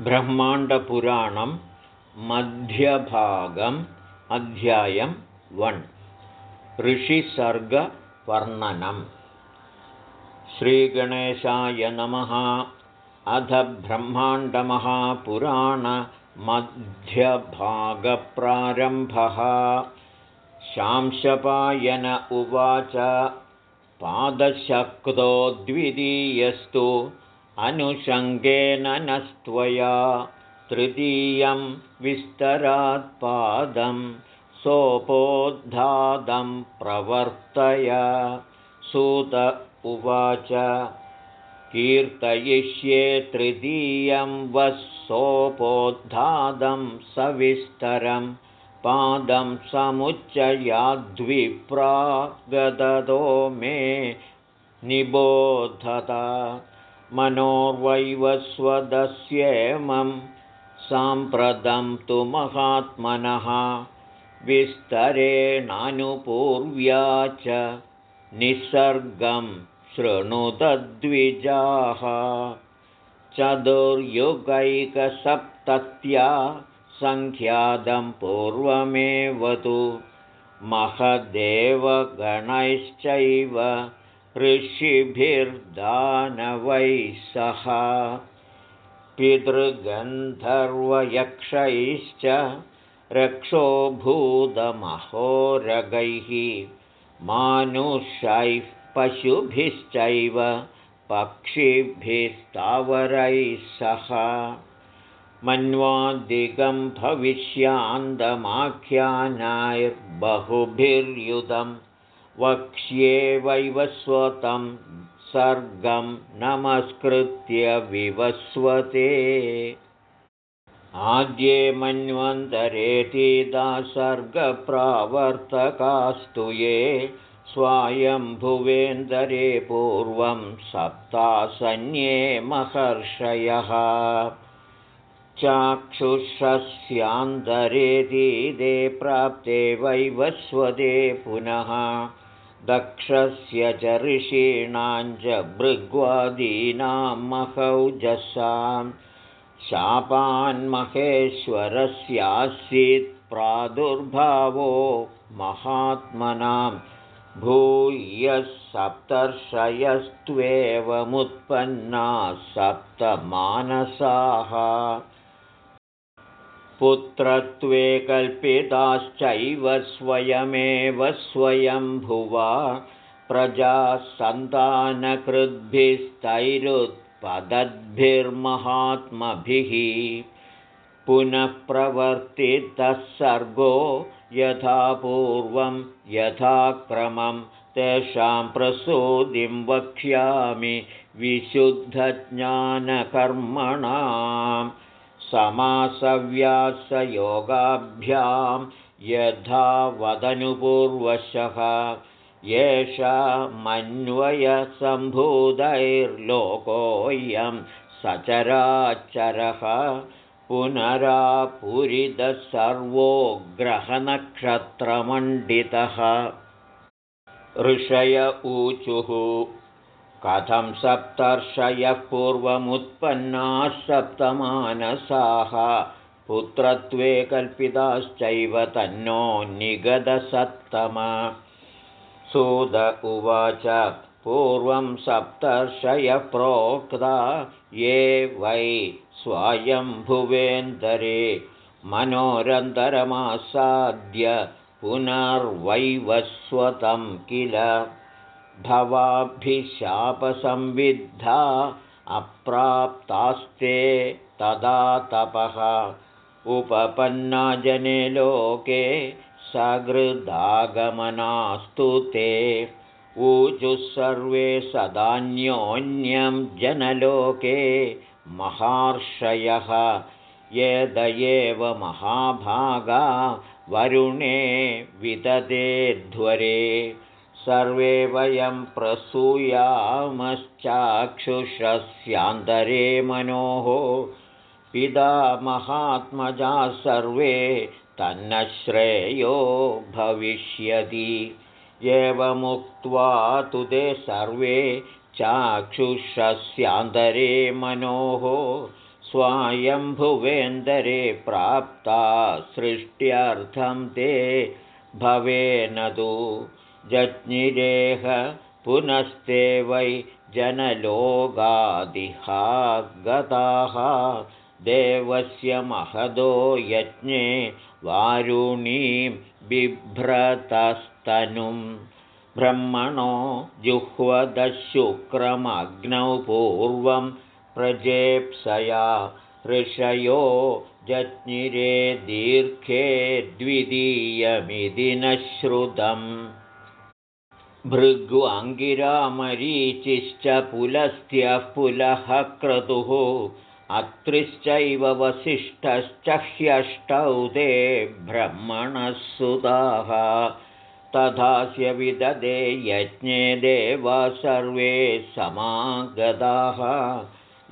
ब्रह्माण्डपुराणं मध्यभागम् अध्यायं वन्. ऋषिसर्गवर्णनम् श्रीगणेशाय नमः। अध ब्रह्माण्डमहापुराणमध्यभागप्रारम्भः शांशपायन उवाच। पादशक्तो द्वितीयस्तु अनुषङ्गेन नस्त्वया तृतीयं विस्तरात्पादं सोपोद्धादं प्रवर्तय। सूत उवाच कीर्तयिष्ये तृतीयं वः सोपोद्धादं सविस्तरं पादं समुच्चयाद्विप्रागदतो मे निबोधत मनोर्वैवस्वदस्येमं साम्प्रतं तु महात्मनः विस्तरेणानुपूर्व्या च निसर्गं शृणुतद्विजाः चतुर्युगैकसप्तत्या सङ्ख्यातं पूर्वमेव तु महदेवगणैश्चैव ऋषिभिर्दानवैः सह। पितृगन्धर्वयक्षैश्च रक्षोभूतमहोरगैः मानुषैः पशुभिश्चैव पक्षिभिस्तावरैः सह। मन्वादिगं भविष्यान्दमाख्यानाैर्बहुभिर्युधम् वक्ष्ये वैवस्वतं सर्गं नमस्कृत्य विवस्वते। आद्ये मन्वन्तरेतीदा सर्गप्रावर्तकास्तु ये स्वायम्भुवेन्दरे पूर्वं सप्तासन्ये महर्षयः चाक्षुषस्यान्तरेतीदे प्राप्ते वैवस्वते पुनः। दक्षस्य च ऋषीणां च भृग्वादीनां महौजसां शापान्महेश्वरस्यासीत् प्रादुर्भावो महात्मनां। भूयः सप्तर्षयस्त्वेवमुत्पन्नाः सप्तमानसाः पुत्रत्वे कल्पिताश्चैव स्वयमेव स्वयंभुवा प्रजासन्तानकृद्भिस्तैरुत्पदद्भिर्महात्मभिः पुनः प्रवर्तितः सर्गो यथा पूर्वं यथाक्रमं तेषां प्रसूदिं वक्ष्यामि विशुद्धज्ञानकर्मणाम् समासव्यासयोगाभ्यां यथा वदनुपूर्वशः। येषा मन्वयसम्भूतैर्लोकोऽयं सचराचरः पुनरापुरिदः सर्वो ग्रहनक्षत्रमण्डितः ऋषय ऊचुः कथं सप्तर्षयः पूर्वमुत्पन्नाः सप्तमानसाः? पुत्रत्वे कल्पिताश्चैव तन्नो निगदसत्तम सुद उवाच पूर्वं सप्तर्षयः प्रोक्ता ये वै स्वायम्भुवेन्दरे मनोरन्तरमासाद्य पुनर्वैवस्वतं किल भवाभिशापसंविद्धा अप्राप्तास्ते तदा तपः। उपपन्नाजने लोके सगृदागमनास्तु ते। ऊचुः सर्वे सदान्योन्यं जनलोके महार्षयः। एव महाभागा वरुणे विदधेध्वरे सर्वे वयं प्रसूयामश्चाक्षुषस्यान्तरे मनोः। पिता महात्मजा सर्वे तन्न श्रेयो भविष्यति। एवमुक्त्वा तु ते सर्वे चाक्षुषस्यान्तरे मनोः। स्वायम्भुवेन्दरे प्राप्ता सृष्ट्यर्थं ते भवेनदु जज्ञिरेह पुनस्ते वै जनलोगादिहा गताः देवस्य महदो यज्ञे वारुणीं बिभ्रतस्तनुं। ब्रह्मणो जुह्वदशुक्रमग्नौ पूर्वं प्रजेप्सया ऋषयो जज्ञिरे दीर्घे द्वितीयमिति न श्रुतम् भृग्वाङ्गिरामरीचिश्च पुलस्त्यः पुलः क्रतुः अत्रिश्चैव वसिष्ठश्च ह्यष्टौ ते ब्रह्मणः सुताः तथास्य विददे यज्ञे देवा सर्वे समागताः।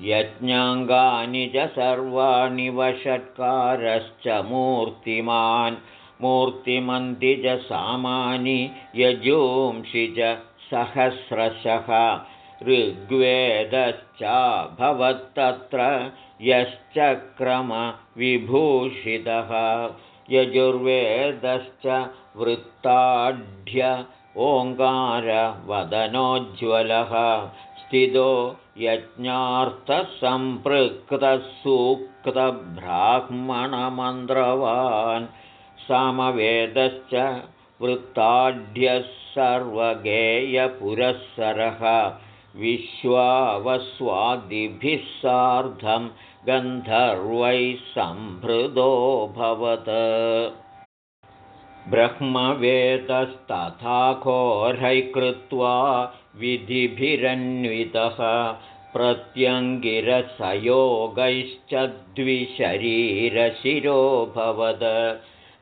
यज्ञाङ्गानि च सर्वाणि वषट्कारश्च मूर्तिमान् मूर्तिमन्ति च सामानि यजूंषि च सहस्रशः ऋग्वेदश्चाभवत्तत्र यश्चक्रमविभूषितः यजुर्वेदश्च वृत्ताढ्य ओङ्कारवदनोज्ज्वलः स्थितो यज्ञार्थसम्पृक्तसूक्तब्राह्मणमन्त्रवान् सामवेदश्च वृत्ताढ्यः सर्वगेयपुरःसरः विश्वावस्वादिभिः सार्धं गन्धर्वैः सम्भृदोऽभवत् ब्रह्मवेदस्तथा घोरैः कृत्वा विधिभिरन्वितः प्रत्यङ्गिरसयोगैश्च द्विशरीरशिरोऽभवद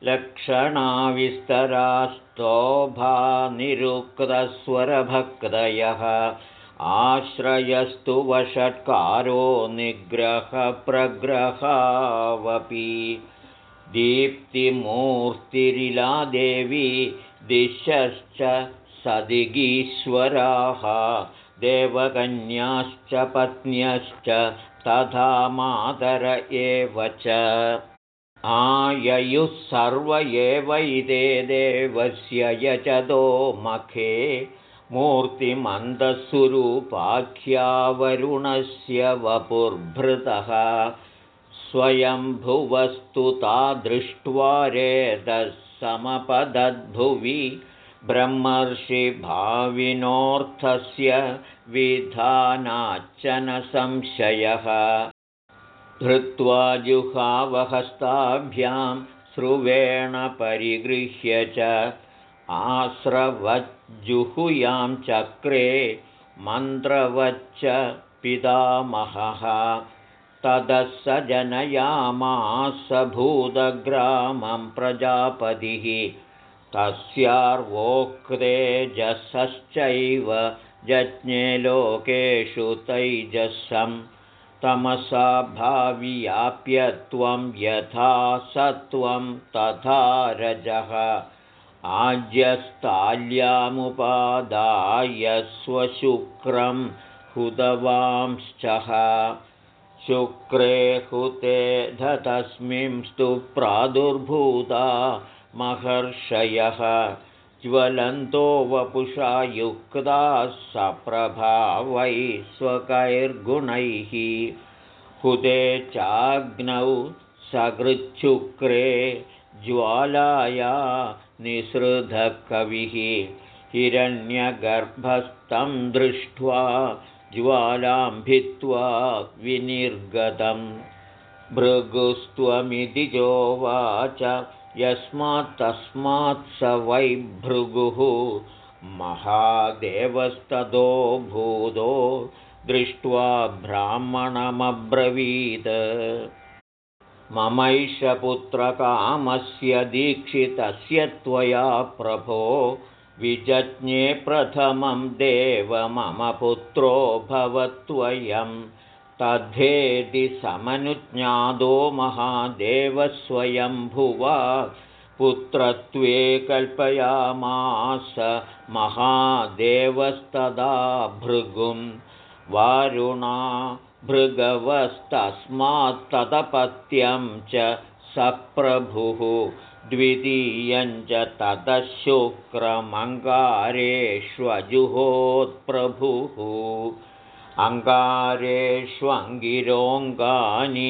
लक्षणाविस्तरास्तोभानिरुक्तस्वरभक्तयः। आश्रयस्तु वषट्कारो निग्रहप्रग्रहावपि। दीप्तिमूर्तिरिलादेवी दिशश्च सदिगीश्वराः। देवकन्याश्च पत्न्यश्च तथा मातर एव च आययुः सर्व एवैते देवस्य यचदो मखे। मूर्तिमन्दस्वरूपाख्यावरुणस्य वपुर्भृतः। स्वयंभुवस्तु ता दृष्ट्वा रेदः समपदद्भुवि। ब्रह्मर्षिभाविनोऽर्थस्य विधानाच्चन संशयः धृत्वा जुहावहस्ताभ्यां स्रुवेण परिगृह्य च आस्रवज्जुहुयां चक्रे मन्त्रवच्च पितामहः। ततः स जनयामास भूतग्रामं प्रजापतिः। तस्यार्वोक्तेजसश्चैव जज्ञे लोकेषु तैजसम् तमसा भाव्याप्यत्वं यथा सत्वं तथा रजः। आज्यस्ताल्यामुपादाय स्वशुक्रं हुतवांश्चः। शुक्रे हुते धतस्मिंस्तु प्रादुर्भूता महर्षयः ज्वलन्तो वपुषा युक्ताः सप्रभावै स्वकैर्गुणैः। हुते चाग्नौ सकृच्छुक्रे ज्वालाया निःसृधकविः। हिरण्यगर्भस्थं दृष्ट्वा ज्वालां भित्त्वा विनिर्गतं भृगुस्त्वमिति चोवाच यस्मात्तस्मात् स वै भृगुः महादेवस्ततो भूतो दृष्ट्वा ब्राह्मणमब्रवीत्। ममैष पुत्रकामस्य दीक्षितस्य त्वया प्रभो विजज्ञे प्रथमं देव मम पुत्रो भवत्वयम् तद्धेति समनुज्ञादो महादेवस्वयम्भुवा पुत्रत्वे कल्पयामास महादेवस्तदा भृगुं। वारुणा भृगवस्तस्मात्तदपत्यं च सप्रभुः द्वितीयञ्च ततः शुक्रमङ्गारेष्वजुहोत्प्रभुः अङ्गारेष्वङ्गिरोऽङ्गानि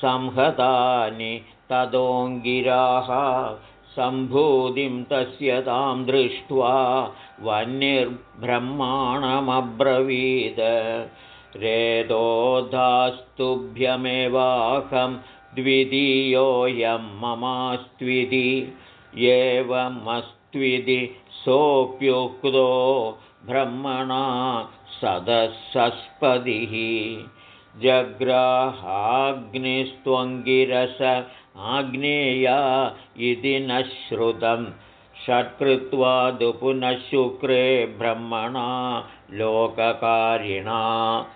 संहतानि तदोऽङ्गिराः सम्भूतिं तस्य तां दृष्ट्वा वह्निर्ब्रह्माणमब्रवीद। रेदोधास्तुभ्यमेवाहं द्वितीयोऽयं ममास्त्विधि एवमस्त्विधि सोऽप्युक्तो ब्रह्मणा सदसस्पतिः जग्राहाग्निस्त्वङ्गिरस आग्नेया इति न श्रुतं। षट्कृत्वादु पुनः शुक्रे ब्रह्मणा लोककारिणा।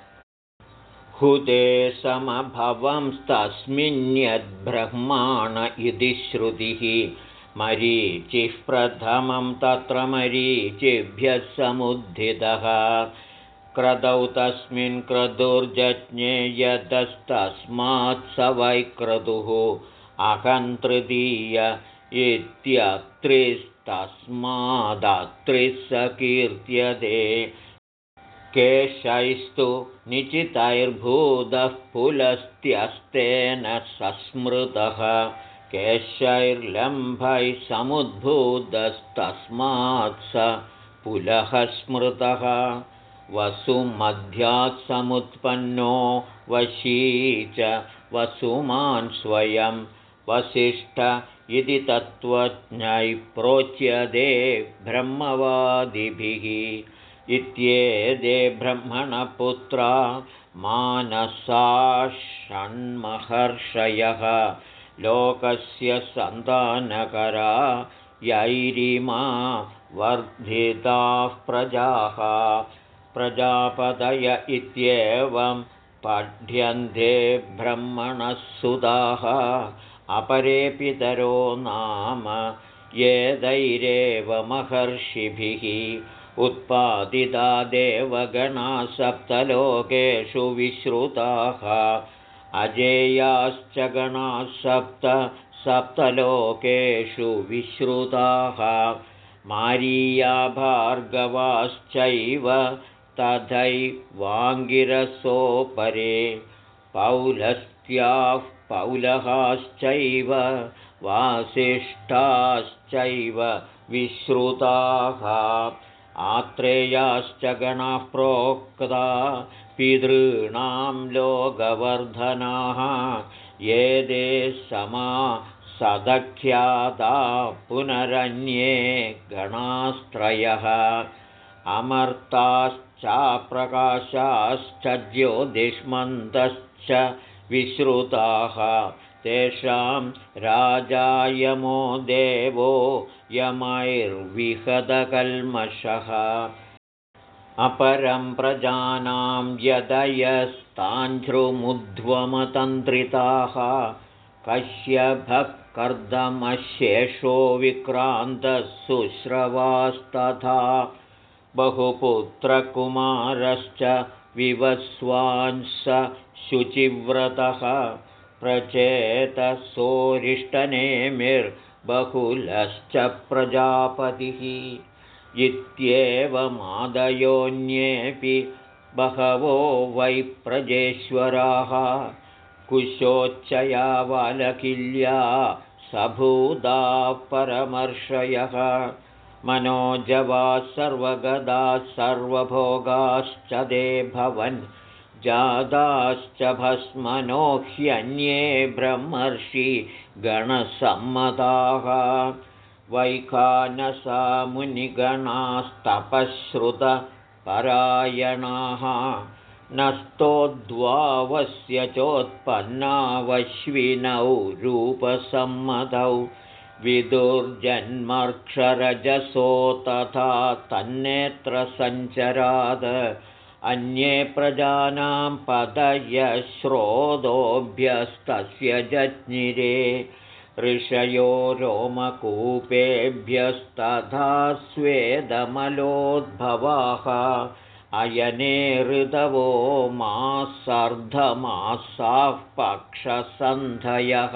हुते समभवंस्तस्मिन्यद्ब्रह्माण इति श्रुतिः। मरीचिः प्रथमं तत्र मरीचिभ्यः समुद्धितः क्रदौ तस्मिन् क्रतुर्जज्ञे यतस्तस्मात् स वै क्रतुः अहन्तृतीय इत्यत्रिस्तस्मादत्रिः स कीर्त्यते केशैस्तु निचितैर्भूतः पुलस्त्यस्तेन सस्मृतः केशैर्लम्भैः समुद्भूतस्तस्मात् स पुलः स्मृतः वसुमध्यात् समुत्पन्नो वशी च वसुमान् स्वयं वसिष्ठ इति तत्त्वज्ञैः प्रोच्यते ब्रह्मवादिभिः। इत्येते ब्रह्मणपुत्रा षण्महर्षयः। लोकस्य सन्तानकरा यैरिमा वर्धिताः प्रजाः प्रजापतय इत्येवं पठ्यन्ते ब्रह्मणः सुधाः अपरे पितरो नाम ये महर्षिभिः उत्पादिता देवगणाः सप्तलोकेषु विश्रुताः। अजेयाश्च गणाः सप्त सप्तलोकेषु विश्रुताः। मारीया भार्गवाश्चैव तथैवाङ्गिरसोपरे पौलस्त्याः पौलहाश्चैव वासिष्ठाश्चैव विश्रुताः। आत्रेयाश्च गणाः प्रोक्ता पितॄणां लोकवर्धनाः। ये दे समा सदख्याता पुनरन्ये गणास्त्रयः अमर्ताश्चाप्रकाशाश्च ज्योतिष्मन्तश्च विश्रुताः। तेषां राजायमो देवो यमैर्विहदकल्मषः। अपरं प्रजानां यदयस्तान्ध्रुमुध्वमतन्त्रिताः। कश्यभः कर्दमशेषो विक्रान्तः शुश्रवास्तथा बहुपुत्रकुमारश्च विवस्वांस शुचिव्रतः प्रचेतसोरिष्टनेमिर्बहुलश्च प्रजापतिः इत्येवमादयोऽन्येऽपि बहवो वै प्रजेश्वराः कुशोच्चया बालकिल्या सभूदाः परमर्षयः मनोजवाः सर्वगदाः सर्वभोगाश्च दे भवन्। जाताश्च भस्मनो ह्यन्ये ब्रह्मर्षि गणसम्मताः वैखानसा मुनिगणास्तपश्रुतपरायणाः। नस्तोद्वावस्य चोत्पन्नावश्विनौ रूपसम्मतौ विदुर्जन्मर्क्षरजसो तथा तन्नेत्रसञ्चराद अन्ये प्रजानां पदयश्रोतोभ्यस्तस्य जज्ञिरे। ऋषयो रोमकूपेभ्यस्तथा स्वेदमलोद्भवाः। अयने ऋतवो मासार्धमासाः पक्षसन्धयः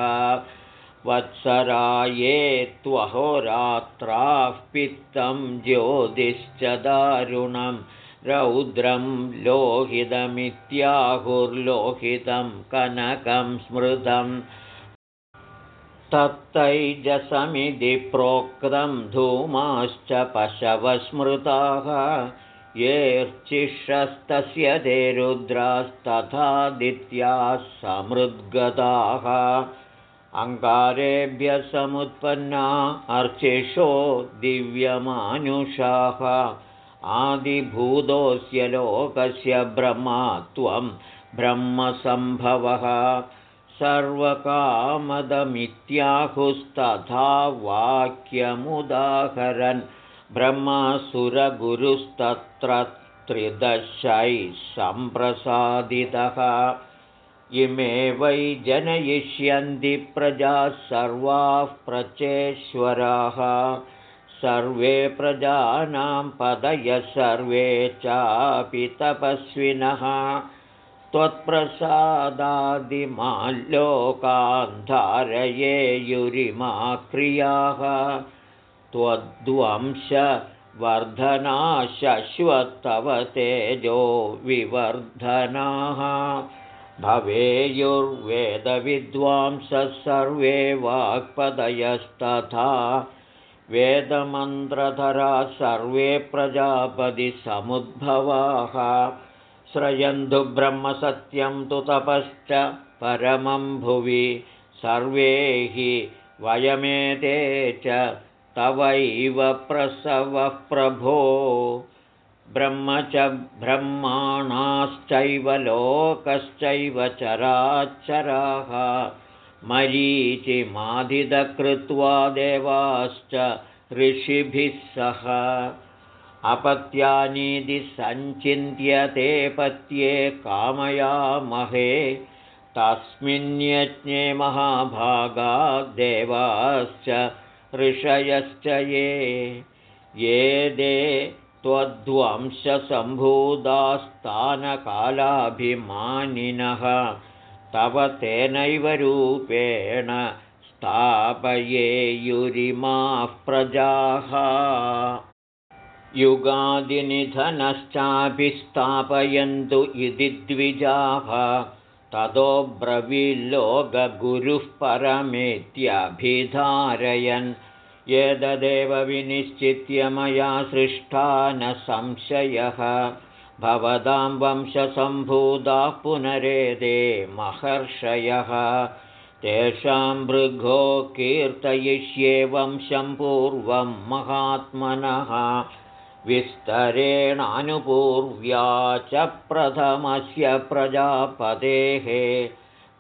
वत्सराये त्वहोरात्राः पित्तं ज्योतिश्च दारुणं। रौद्रं लोहितमित्याहुर्लोहितं कनकं स्मृतम् तत्तैजसमिति प्रोक्तं धूमाश्च पशवस्मृताः। येऽर्चिषस्तस्य ते रुद्रास्तथादित्याः समृद्गताः अङ्गारेभ्यः समुत्पन्ना अर्चिषो दिव्यमानुषाः। आदिभूतोऽस्य लोकस्य ब्रह्मा त्वं ब्रह्मसम्भवः। सर्वकामदमित्याहुस्तथा वाक्यमुदाहरन् ब्रह्मासुरगुरुस्तत्र त्रिदशैः सम्प्रसादितः इमे वै जनयिष्यन्ति प्रजाः सर्वाः प्रचेश्वराः। सर्वे प्रजानां पदयः सर्वे चापि तपस्विनः। त्वत्प्रसादादिमाल्लोकान्धारयेयुरिमा क्रियाः त्वद्वंशवर्धना शश्वत्तव तेजो विवर्धनाः भवेयुर्वेदविद्वांसः सर्वे वाक्पदयस्तथा वेदमन्त्रधरा सर्वे प्रजापतिसमुद्भवाः। श्रयन्तु ब्रह्मसत्यं तु तपश्च परमं भुवि सर्वे हि वयमेते च तवैव प्रसवः प्रभो ब्रह्म च ब्रह्माणाश्चैव लोकश्चैव चराचराः मरीचिमाधिदकृत्वा देवाश्च ऋषिभिः सह। अपत्यानीति सञ्चिन्त्यते पत्ये कामयामहे। तस्मिन्यज्ञे महाभागा देवाश्च ऋषयश्च ये। ये दे त्वद्वंशसम्भूतास्तानकालाभिमानिनः तव तेनैव रूपेण स्थापयेयुरिमाः प्रजाः। युगादिनिधनश्चाभिस्थापयन्तु इति द्विजाः। ततो ब्रवील्लोकगुरुः परमेत्यभिधारयन् एतदेव विनिश्चित्य मया सृष्टा न संशयः। भवतां वंशसम्भूताः पुनरेदे महर्षयः। तेषां भृगो कीर्तयिष्ये वंशं पूर्वं महात्मनः। विस्तरेणानुपूर्व्या च प्रथमस्य प्रजापतेः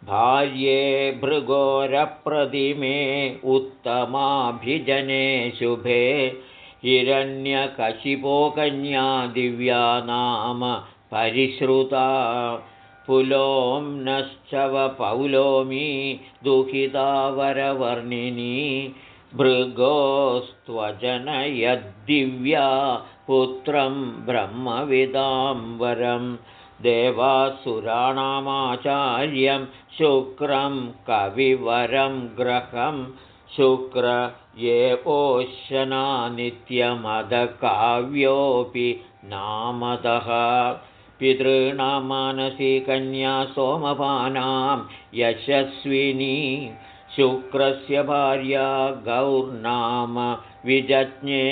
भार्ये भृगोरप्रतिमे उत्तमाभिजने शुभे हिरण्यकशिपोकन्या दिव्या नाम परिश्रुता पुलोम्नश्चवपौलोमी दुहितावरवर्णिनी भृगोस्त्वजनयद्दिव्या पुत्रं ब्रह्मविदाम्बरं देवासुराणामाचार्यं शुक्रं कविवरं ग्रहं शुक्र नित्यमदकाव्योऽपि नामतः पितॄणां मानसी कन्या सोमपानां यशस्विनी शुक्रस्य भार्या गौर्नाम विजज्ञे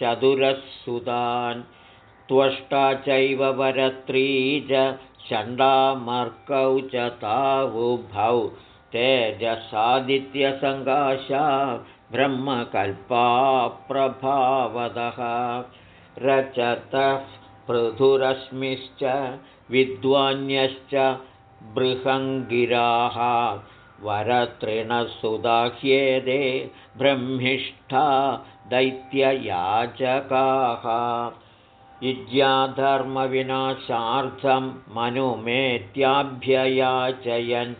चतुरः त्वष्टा चैव वरत्री च षण्डामर्कौ च तावुभौ तेजसादित्यसङ्काशा ब्रह्मकल्पा प्रभावदः रचतः पृथुरश्मिश्च विद्वान्यश्च बृहङ्गिराः वरतृणसुदाह्येदे ब्रह्मिष्ठा दैत्ययाचकाः इज्याधर्मविनाशार्थं मनुमेत्याभ्ययाचयन्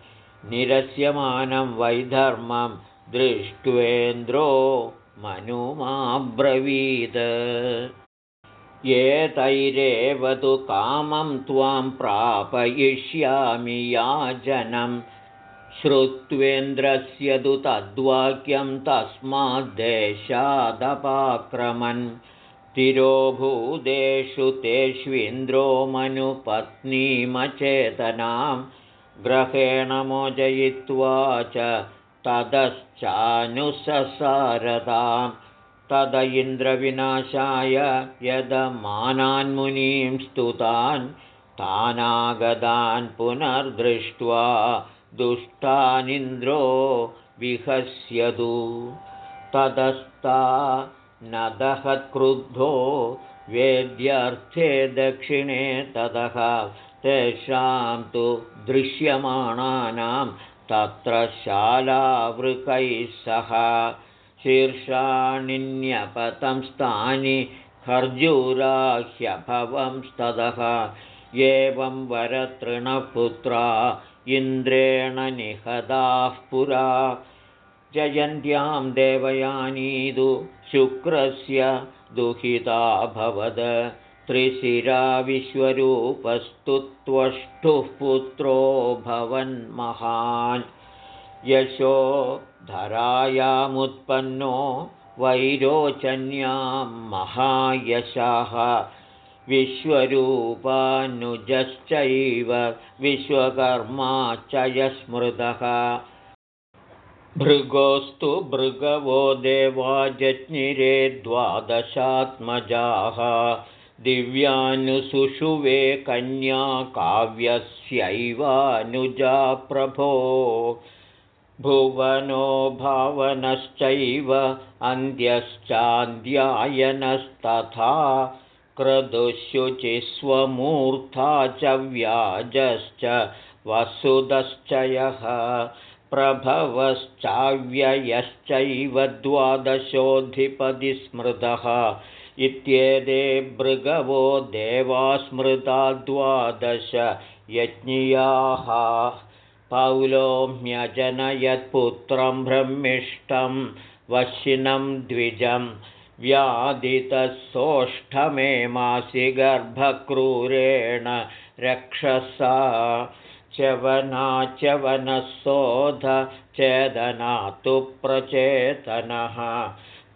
निरस्यमानं वैधर्मं दृष्ट्वेन्द्रो मनुमाब्रवीत्। एतैरेव तु कामं त्वां प्रापयिष्यामि याजनं। श्रुत्वेन्द्रस्य तु तद्वाक्यं तस्माद्देशादपाक्रमन् तिरोभूदेषु तेष्विन्द्रो मनुपत्नीमचेतनां ग्रहेण मोचयित्वा च ततश्चानुससारदां तद इन्द्रविनाशाय यदमानान्मुनीं स्तुतान् तानागदान् पुनर्दृष्ट्वा दुष्टानिन्द्रो विहस्यतु ततस्ता नदहत्क्रुद्धो वेद्यर्थे दक्षिणे ततः तेषां तु दृश्यमाणानां तत्र शालावृकैः सह शीर्षाणिन्यपतंस्तानि खर्जूराह्यभवंस्ततः एवं वरतृणपुत्रा इन्द्रेण निहताः पुरा। जयन्त्यां देवयानीदु शुक्रस्य दुहिताभवद त्रिशिरा विश्वरूपस्तु त्वष्टुः पुत्रो भवन्महान्। यशो धरायामुत्पन्नो वैरोचन्यां महायशाः। विश्वरूपानुजश्चैव विश्वकर्मा च यस्मृतः भृगोस्तु भृगवो देवा जज्ञिरे द्वादशात्मजाः। दिव्यानुसुषुवे कन्या काव्यस्यैवानुजा प्रभो। भुवनो भावनश्चैव अन्त्यश्चान्द्यायनस्तथा। क्रदुशुचिस्वमूर्था च व्याजश्च वसुदश्च यः प्रभवश्चाव्ययश्चैव द्वादशोऽधिपतिस्मृतः इत्येते भृगवो देवास्मृता द्वादश यज्ञियाः। पौलोम्यजनयत्पुत्रं ब्रह्मिष्टं वशिनं द्विजं व्यादितसोष्ठमे मासि गर्भक्रूरेण रक्षसा च्यवनाच्यवनः चेदना तु प्रचेतनः।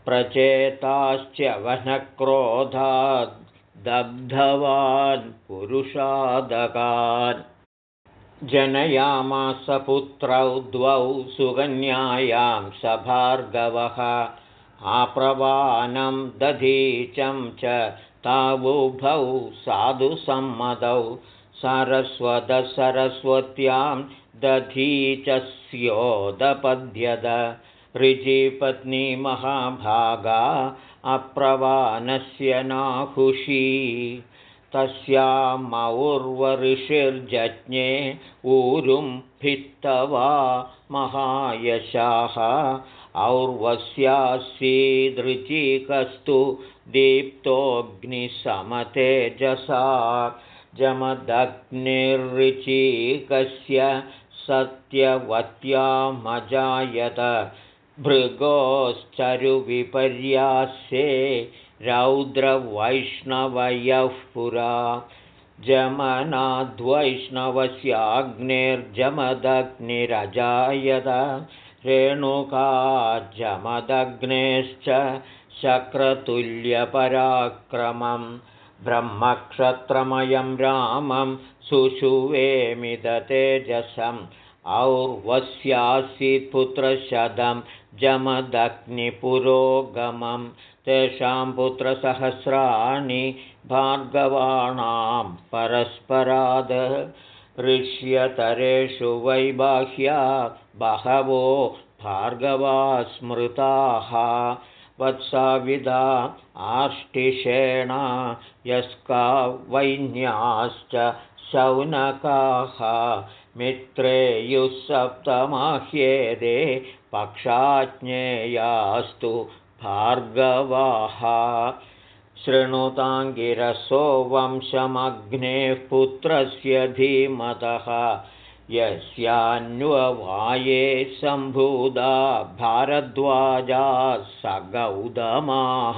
प्रचेताश्च्यवनक्रोधाद् दग्धवान् पुरुषादगान्। जनयामास पुत्रौ द्वौ सुकन्यायां सभार्गवः। आप्रवानं दधीचं च तावुभौ साधुसम्मतौ सरस्वतसरस्वत्यां दधी च स्योदपद्यत ऋचिपत्नी महाभागा अप्रवानस्य नाहुषी। तस्यामौर्वऋषिर्जज्ञे ऊरुं भित्तवा महायशाः। और्वस्यासीदृचिकस्तु दीप्तोऽग्निसमतेजसा जमदग्निर्ऋचिकस्य सत्यवत्यामजायत। भृगोश्चरुविपर्यासे रौद्रवैष्णवयः पुरा। जमनाद्वैष्णवस्याग्निर्जमदग्निरजायत। रेणुका जमदग्नेश्च शक्रतुल्यपराक्रमम् ब्रह्मक्षत्रमयं रामं सुषुवेमिदतेजसम् और्वस्यासीत्पुत्रशतं जमदग्निपुरोगमं तेषां पुत्रसहस्राणि भार्गवाणां परस्पराद ऋष्यतरेषु वैबाह्या बहवो भार्गवा स्मृताः वत्साविदा आष्टिषेण यस्का वैन्याश्च शौनकाः मित्रेयुःसप्तमाह्येदे पक्षाज्ञेयास्तु भार्गवाः। शृणुताङ्गिरसो वंशमग्नेः पुत्रस्य धीमतः यस्यान्ववाये सम्भूदा भारद्वाजा स गौतमाः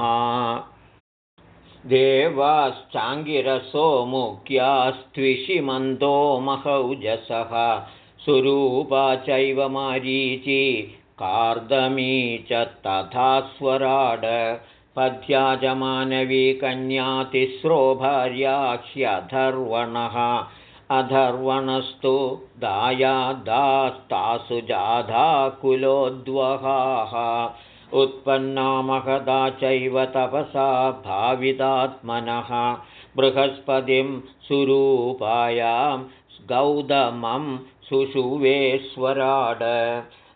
देवाश्चाङ्गिरसो मुख्यास्त्विषिमन्दो महौजसः। सुरूपा चैव मारीची कार्दमी च तथा स्वराड। पथ्याजमानवी कन्यातिस्रो भार्याह्यधर्वणः अधर्वणस्तु दायादास्तासु जाधा कुलोद्वहाः। उत्पन्ना महदा चैव तपसा भावितात्मनः। बृहस्पतिं सुरूपायां गौतमं सुषुवेश्वराड।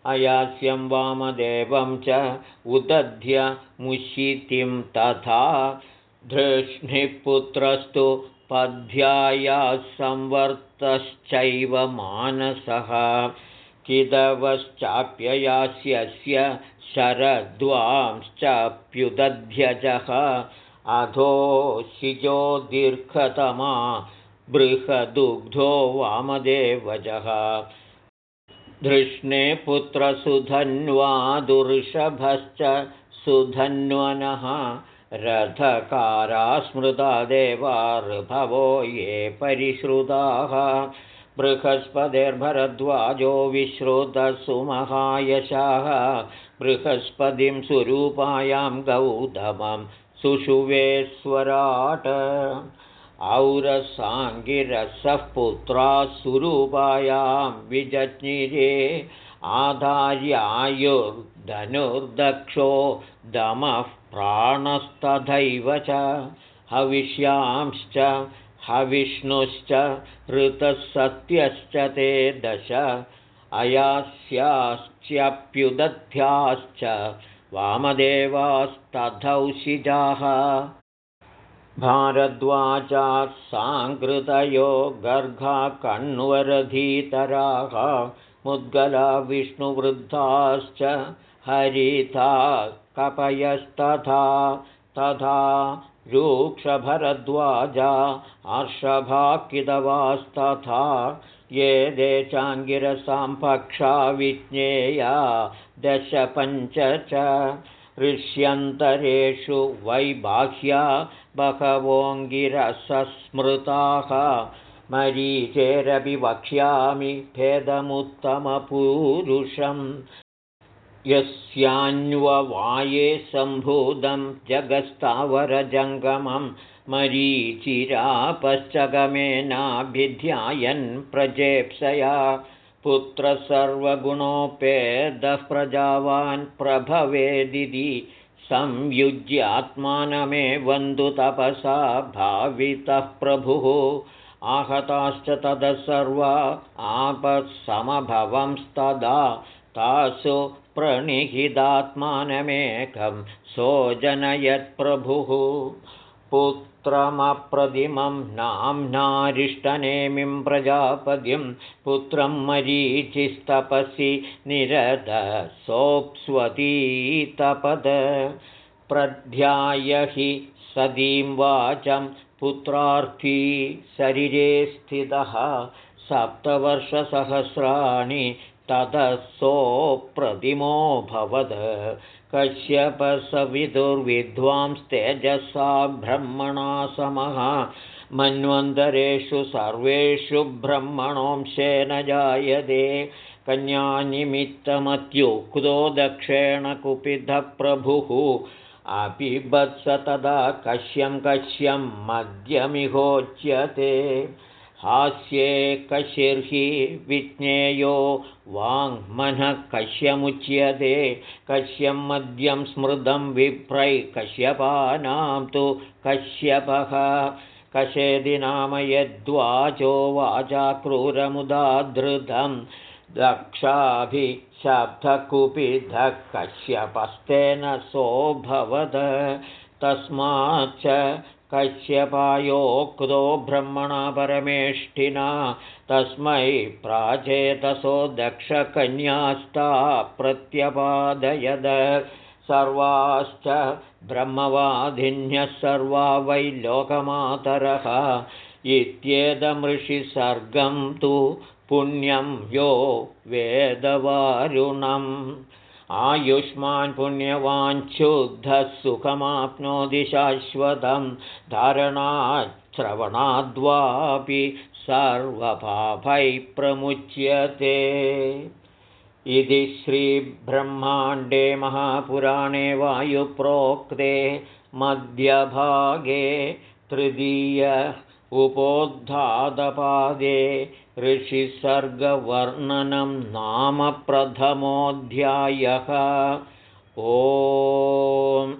अयास्यं वामदेवं च उदध्य मुषितिं तथा धृष्णिपुत्रस्तु पद्ध्यायाः संवर्तश्चैव मानसः। किदवश्चाप्ययास्यस्य शरद्वांश्चाप्युदध्यजः। अधो शिजो दीर्घतमा बृहदुग्धो वामदेवजः। धृष्णे पुत्रसुधन्वादुर्षभश्च सुधन्वनः रथकारा स्मृता देवार्भवो ये परिश्रुताः। बृहस्पतिर्भरद्वाजो विश्रुतसुमहायशाः। बृहस्पतिं सुरूपायां गौतमं सुषुवेश्वराट। औरसाङ्गिरसः पुत्रा सुरूपायां विजज्ञिरे आधार्यायुर्धनुर्दक्षो दमः प्राणस्तथैव च। हविष्यांश्च हविष्णुश्च ऋतसत्यश्च ते दश। अयास्याश्च्यप्युदध्याश्च वामदेवास्तथौषिजाः। भारद्वाजाः साङ्कृतयो गर्गा कण्वरधीतराः। मुद्गला विष्णुवृद्धाश्च हरिता कपयस्तथा तथा रूक्षभरद्वाजा अर्षभाकिदवास्तथा ये देचाङ्गिरसां पक्षा विज्ञेया दशपञ्च च ऋष्यन्तरेषु वैबाह्या बहवोऽङ्गिरसस्मृताः। मरीचेरपि वक्ष्यामि भेदमुत्तमपूरुषं यस्यान्ववाये सम्भूतं जगस्तावरजङ्गमं मरीचिरापश्चगमेनाभिध्यायन् प्रजेप्सया पुत्रसर्वगुणोपेदः प्रजावान् प्रभवेदिति संयुज्यात्मानमे वन्दु तपसा भावितः प्रभुः। आहताश्च ततः सर्वा आपत्समभवंस्तदा तासु प्रणिहितात्मानमेकं सोजनयत्प्रभुः पुत्रमप्रतिमं नाम्नारिष्टनेमिं प्रजापतिं पुत्रं मरीचिस्तपसि निरद सोऽप्स्वतीतपद प्रध्याय हि सदीं वाचं पुत्रार्थी शरीरे स्थितः सप्तवर्षसहस्राणि ततः सोऽप्रतिमोऽभवत् कश्यपसविदुर्विद्वांस्तेजसा ब्रह्मणा समः। मन्वन्तरेषु सर्वेषु ब्रह्मणोंशेन जायते। कन्यानिमित्तमत्युक्तो दक्षेण कुपिधप्रभुः अपि वत्स तदा कश्यं कश्यं मद्यमिहोच्यते हास्ये कशिर्हि विज्ञेयो वाङ्मनः कश्यमुच्यते कश्यं मद्यं स्मृतं विप्रै कश्यपानां तु कश्यपः। कशेदि नाम यद्वाचो वाचा क्रूरमुदाधृतं दक्षाभिशब्दकुपिधः कश्यपस्तेन सोऽभवद तस्माच्च कश्यपायोक्तो ब्रह्मणा परमेष्ठिना तस्मै प्राचेतसो दक्षकन्यास्ता प्रत्यपादयद। सर्वाश्च ब्रह्मवाधिन्यः सर्वा वै लोकमातरः। इत्येदमृषिसर्गं तु पुण्यं यो वेदवारुणम् आयुष्मान् पुण्यवाञ्छुद्धः सुखमाप्नोति शाश्वतं धारणाच्छ्रवणाद्वापि सर्वपापैः प्रमुच्यते इति श्रीब्रह्माण्डे महापुराणे वायुप्रोक्ते मध्यभागे तृतीय उपोद्धातपादे ऋषिसर्गवर्णनं नाम प्रथमोऽध्यायः। ओ